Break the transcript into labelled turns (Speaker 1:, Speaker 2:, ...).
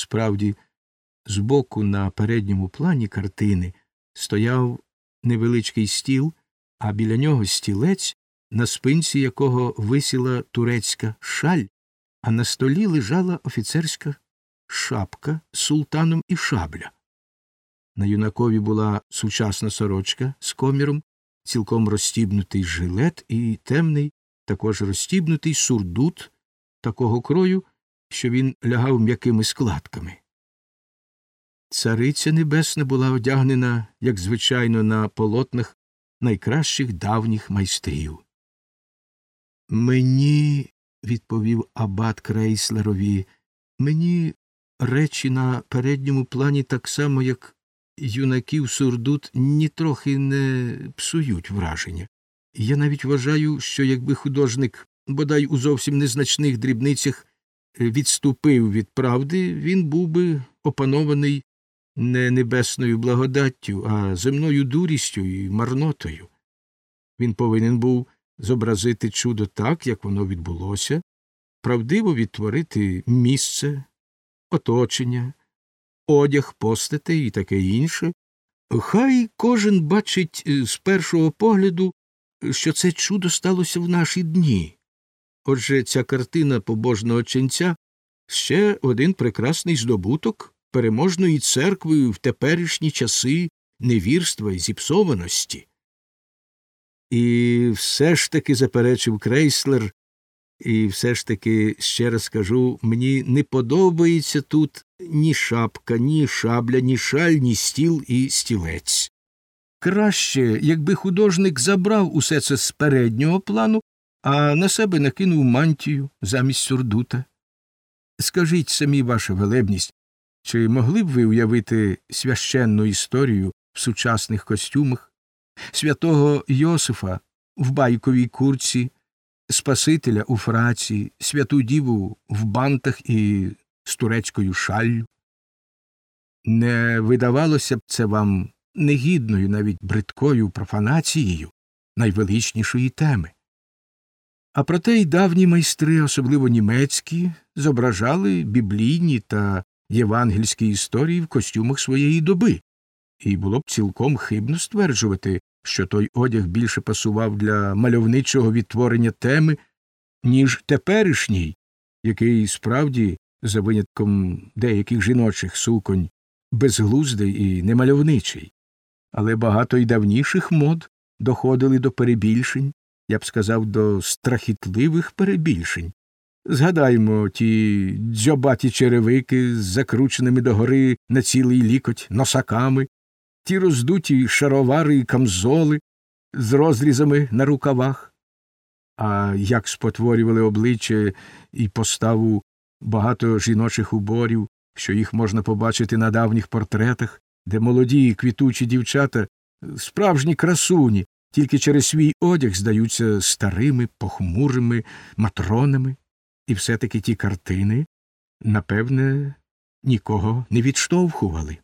Speaker 1: Справді, збоку на передньому плані картини стояв невеличкий стіл, а біля нього стілець, на спинці якого висіла турецька шаль, а на столі лежала офіцерська шапка з султаном і шабля. На юнакові була сучасна сорочка з коміром, цілком розстібнутий жилет і темний, також розстібнутий сурдут такого крою, що він лягав м'якими складками. Цариця Небесна була одягнена, як звичайно, на полотнах найкращих давніх майстрів. Мені, відповів абат Крейслерові, мені речі на передньому плані так само, як юнаків сурдут, нітрохи не псують враження. Я навіть вважаю, що якби художник, бодай у зовсім незначних дрібницях, відступив від правди, він був би опанований не небесною благодаттю, а земною дурістю і марнотою. Він повинен був зобразити чудо так, як воно відбулося, правдиво відтворити місце, оточення, одяг, постатей і таке інше. Хай кожен бачить е, з першого погляду, що це чудо сталося в наші дні. Отже, ця картина побожного ченця ще один прекрасний здобуток переможної церкви в теперішні часи невірства і зіпсованості. І все ж таки заперечив крейслер, і все ж таки, ще раз кажу, мені не подобається тут ні шапка, ні шабля, ні шаль, ні стіл і стілець. Краще, якби художник забрав усе це з переднього плану, а на себе накинув мантію замість сурдута. Скажіть самі, ваша велебність, чи могли б ви уявити священну історію в сучасних костюмах, святого Йосифа в байковій курці, Спасителя у фраці, святу діву в бантах і з турецькою шаллю? Не видавалося б це вам негідною, навіть бридкою профанацією найвеличнішої теми. А проте й давні майстри, особливо німецькі, зображали біблійні та євангельські історії в костюмах своєї доби, і було б цілком хибно стверджувати, що той одяг більше пасував для мальовничого відтворення теми, ніж теперішній, який справді, за винятком деяких жіночих суконь, безглуздий і немальовничий, але багато й давніших мод доходили до перебільшень, я б сказав, до страхітливих перебільшень. Згадаймо ті дзьобаті черевики з закрученими догори на цілий лікоть носаками, ті роздуті шаровари і камзоли з розрізами на рукавах, а як спотворювали обличчя і поставу багато жіночих уборів, що їх можна побачити на давніх портретах, де молоді квітучі дівчата, справжні красуні, тільки через свій одяг здаються старими, похмурими матронами, і все таки ті картини, напевне, нікого не відштовхували.